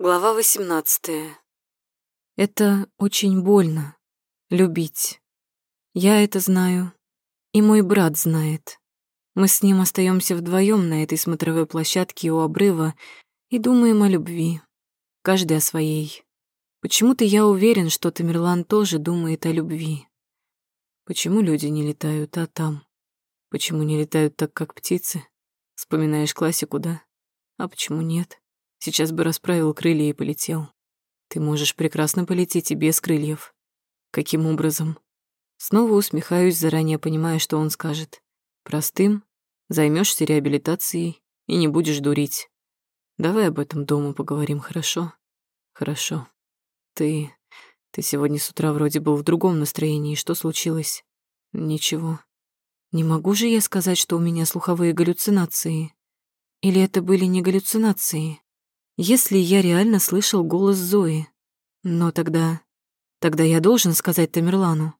Глава 18. Это очень больно — любить. Я это знаю, и мой брат знает. Мы с ним остаемся вдвоем на этой смотровой площадке у обрыва и думаем о любви, каждый о своей. Почему-то я уверен, что Тамерлан тоже думает о любви. Почему люди не летают, а там? Почему не летают так, как птицы? Вспоминаешь классику, да? А почему нет? Сейчас бы расправил крылья и полетел. Ты можешь прекрасно полететь и без крыльев. Каким образом? Снова усмехаюсь, заранее понимая, что он скажет. Простым, займешься реабилитацией и не будешь дурить. Давай об этом дома поговорим, хорошо? Хорошо. Ты... Ты сегодня с утра вроде был в другом настроении. Что случилось? Ничего. Не могу же я сказать, что у меня слуховые галлюцинации. Или это были не галлюцинации? Если я реально слышал голос Зои. Но тогда... Тогда я должен сказать Тамерлану.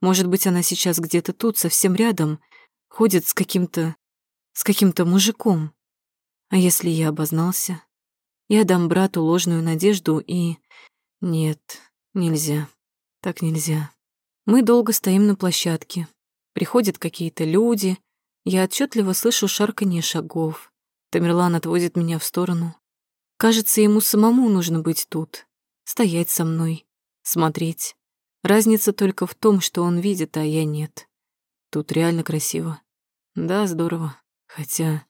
Может быть, она сейчас где-то тут, совсем рядом, ходит с каким-то... с каким-то мужиком. А если я обознался? Я дам брату ложную надежду и... Нет, нельзя. Так нельзя. Мы долго стоим на площадке. Приходят какие-то люди. Я отчетливо слышу шарканье шагов. Тамерлан отводит меня в сторону. Кажется, ему самому нужно быть тут, стоять со мной, смотреть. Разница только в том, что он видит, а я нет. Тут реально красиво. Да, здорово. Хотя,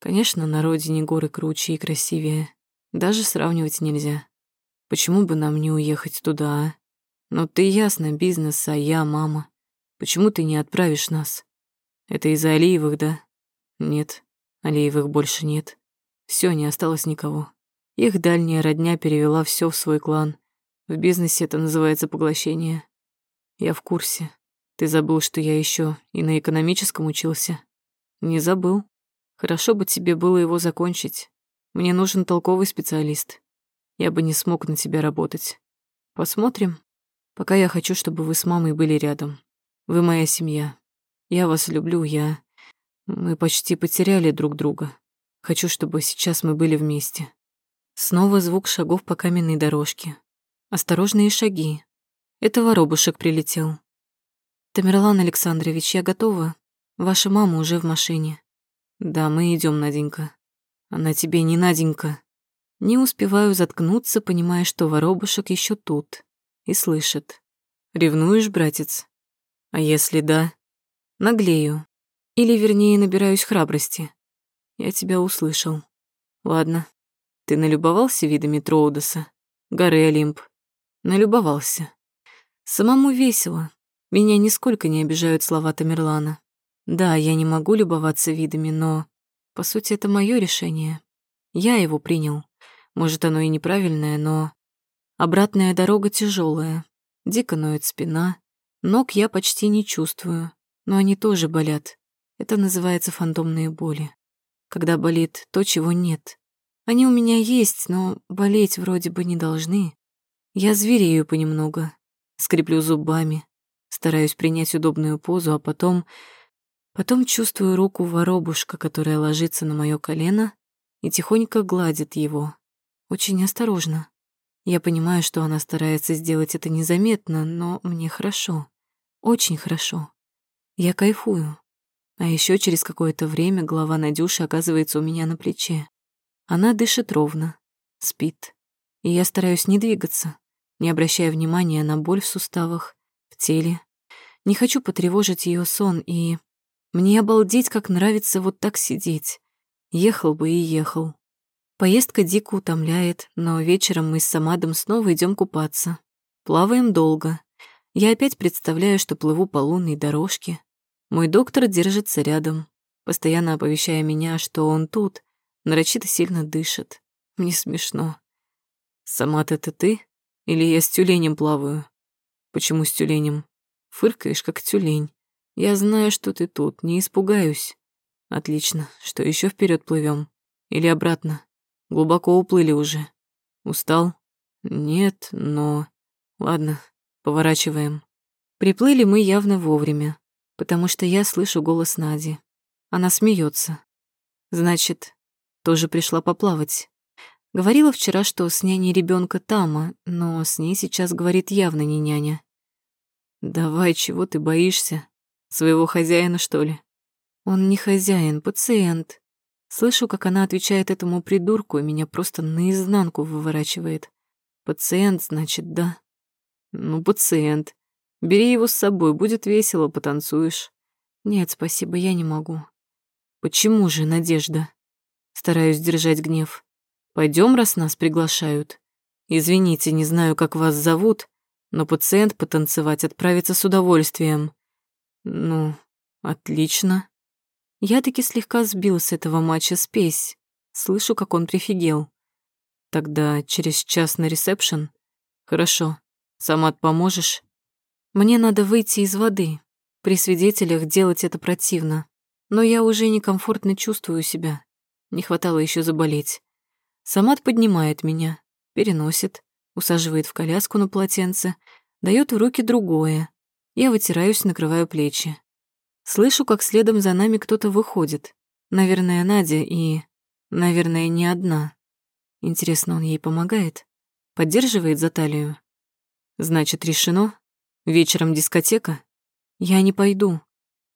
конечно, на родине горы круче и красивее. Даже сравнивать нельзя. Почему бы нам не уехать туда, а? Ну ты ясно, бизнес, а я мама. Почему ты не отправишь нас? Это из-за Алиевых, да? Нет, Алиевых больше нет. Все, не осталось никого. Их дальняя родня перевела все в свой клан. В бизнесе это называется поглощение. Я в курсе. Ты забыл, что я еще и на экономическом учился? Не забыл. Хорошо бы тебе было его закончить. Мне нужен толковый специалист. Я бы не смог на тебя работать. Посмотрим. Пока я хочу, чтобы вы с мамой были рядом. Вы моя семья. Я вас люблю, я... Мы почти потеряли друг друга. Хочу, чтобы сейчас мы были вместе. Снова звук шагов по каменной дорожке. Осторожные шаги. Это воробушек прилетел. Тамерлан Александрович, я готова. Ваша мама уже в машине. Да, мы идем, Наденька. Она тебе не Наденька. Не успеваю заткнуться, понимая, что воробушек еще тут. И слышит. Ревнуешь, братец? А если да? Наглею. Или, вернее, набираюсь храбрости. Я тебя услышал. Ладно, ты налюбовался видами Троудоса, горы Олимп? Налюбовался. Самому весело. Меня нисколько не обижают слова Тамерлана. Да, я не могу любоваться видами, но, по сути, это мое решение. Я его принял. Может, оно и неправильное, но... Обратная дорога тяжелая, дико ноет спина, ног я почти не чувствую, но они тоже болят. Это называется фантомные боли. Когда болит то, чего нет. Они у меня есть, но болеть вроде бы не должны. Я зверею понемногу, скреплю зубами, стараюсь принять удобную позу, а потом... Потом чувствую руку воробушка, которая ложится на мое колено и тихонько гладит его. Очень осторожно. Я понимаю, что она старается сделать это незаметно, но мне хорошо. Очень хорошо. Я кайфую. А еще через какое-то время голова Надюши оказывается у меня на плече. Она дышит ровно, спит. И я стараюсь не двигаться, не обращая внимания на боль в суставах, в теле. Не хочу потревожить ее сон, и... Мне обалдеть, как нравится вот так сидеть. Ехал бы и ехал. Поездка дико утомляет, но вечером мы с Самадом снова идем купаться. Плаваем долго. Я опять представляю, что плыву по лунной дорожке. Мой доктор держится рядом, постоянно оповещая меня, что он тут, нарочито сильно дышит. Мне смешно. Сама-то это ты? Или я с тюленем плаваю? Почему с тюленем? Фыркаешь, как тюлень. Я знаю, что ты тут, не испугаюсь. Отлично. Что еще вперед плывем? Или обратно? Глубоко уплыли уже. Устал? Нет, но... Ладно, поворачиваем. Приплыли мы явно вовремя, потому что я слышу голос Нади. Она смеется. Значит, тоже пришла поплавать. Говорила вчера, что с няней ребенка Тама, но с ней сейчас говорит явно не няня. «Давай, чего ты боишься? Своего хозяина, что ли?» «Он не хозяин, пациент». Слышу, как она отвечает этому придурку, и меня просто наизнанку выворачивает. «Пациент, значит, да?» «Ну, пациент. Бери его с собой, будет весело, потанцуешь». «Нет, спасибо, я не могу». «Почему же, Надежда?» Стараюсь держать гнев. Пойдем, раз нас приглашают. Извините, не знаю, как вас зовут, но пациент потанцевать отправится с удовольствием. Ну, отлично. Я таки слегка сбил с этого матча спесь. Слышу, как он прифигел. Тогда через час на ресепшн? Хорошо. Самат поможешь? Мне надо выйти из воды. При свидетелях делать это противно. Но я уже некомфортно чувствую себя. Не хватало еще заболеть. Самат поднимает меня, переносит, усаживает в коляску на полотенце, дает в руки другое. Я вытираюсь, накрываю плечи. Слышу, как следом за нами кто-то выходит. Наверное, Надя и... Наверное, не одна. Интересно, он ей помогает? Поддерживает за талию? Значит, решено? Вечером дискотека? Я не пойду.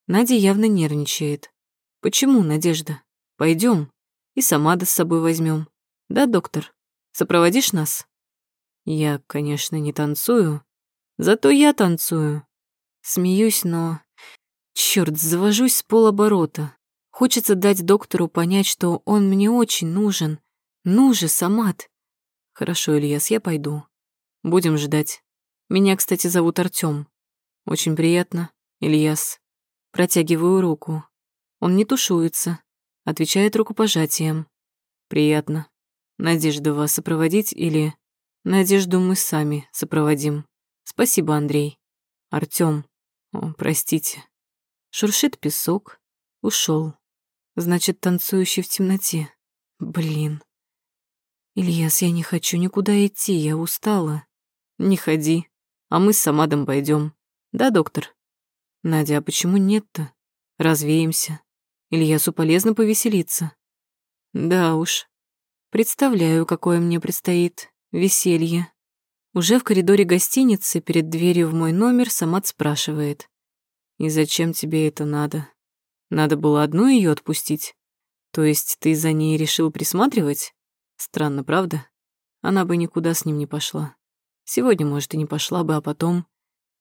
Надя явно нервничает. Почему, Надежда? Пойдем. И Самада с собой возьмем. Да, доктор? Сопроводишь нас? Я, конечно, не танцую, зато я танцую. Смеюсь, но... Чёрт, завожусь с полоборота. Хочется дать доктору понять, что он мне очень нужен. Ну же, Самат. Хорошо, Ильяс, я пойду. Будем ждать. Меня, кстати, зовут Артём. Очень приятно, Ильяс. Протягиваю руку. Он не тушуется, отвечает рукопожатием. Приятно. Надежда вас сопроводить или... Надежду мы сами сопроводим. Спасибо, Андрей. Артём. О, простите. Шуршит песок. Ушел. Значит, танцующий в темноте. Блин. Ильяс, я не хочу никуда идти, я устала. Не ходи. А мы с Самадом пойдем. Да, доктор? Надя, а почему нет-то? Развеемся. Ильясу полезно повеселиться. Да уж, Представляю, какое мне предстоит веселье. Уже в коридоре гостиницы перед дверью в мой номер Самат спрашивает. «И зачем тебе это надо? Надо было одну ее отпустить? То есть ты за ней решил присматривать? Странно, правда? Она бы никуда с ним не пошла. Сегодня, может, и не пошла бы, а потом...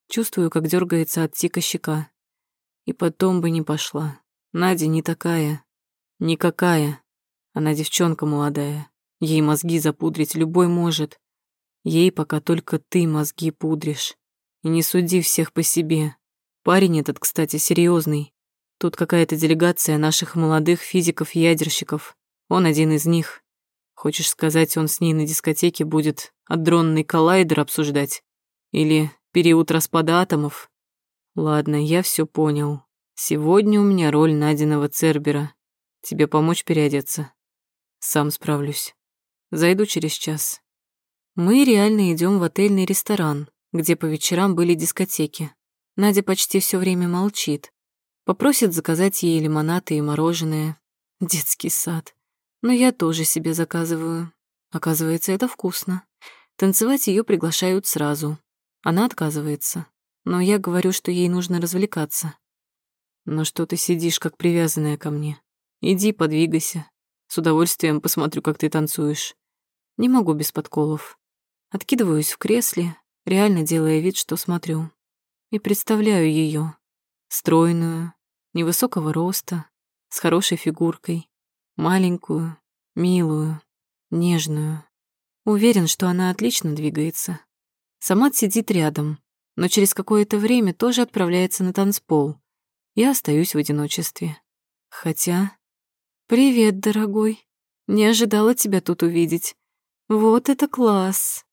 Чувствую, как дергается от тика щека. И потом бы не пошла. Надя не такая. Никакая. Она девчонка молодая. Ей мозги запудрить любой может. Ей пока только ты мозги пудришь. И не суди всех по себе. Парень этот, кстати, серьезный. Тут какая-то делегация наших молодых физиков-ядерщиков. Он один из них. Хочешь сказать, он с ней на дискотеке будет адронный коллайдер обсуждать? Или период распада атомов? Ладно, я все понял. Сегодня у меня роль Надиного Цербера. Тебе помочь переодеться? Сам справлюсь. Зайду через час. Мы реально идем в отельный ресторан, где по вечерам были дискотеки. Надя почти все время молчит. Попросит заказать ей лимонады и мороженое. Детский сад. Но я тоже себе заказываю. Оказывается, это вкусно. Танцевать ее приглашают сразу. Она отказывается. Но я говорю, что ей нужно развлекаться. Но что ты сидишь, как привязанная ко мне? Иди, подвигайся. С удовольствием посмотрю, как ты танцуешь. Не могу без подколов. Откидываюсь в кресле, реально делая вид, что смотрю. И представляю ее, стройную, невысокого роста, с хорошей фигуркой, маленькую, милую, нежную. Уверен, что она отлично двигается. Самат сидит рядом, но через какое-то время тоже отправляется на танцпол. Я остаюсь в одиночестве. Хотя «Привет, дорогой. Не ожидала тебя тут увидеть. Вот это класс!»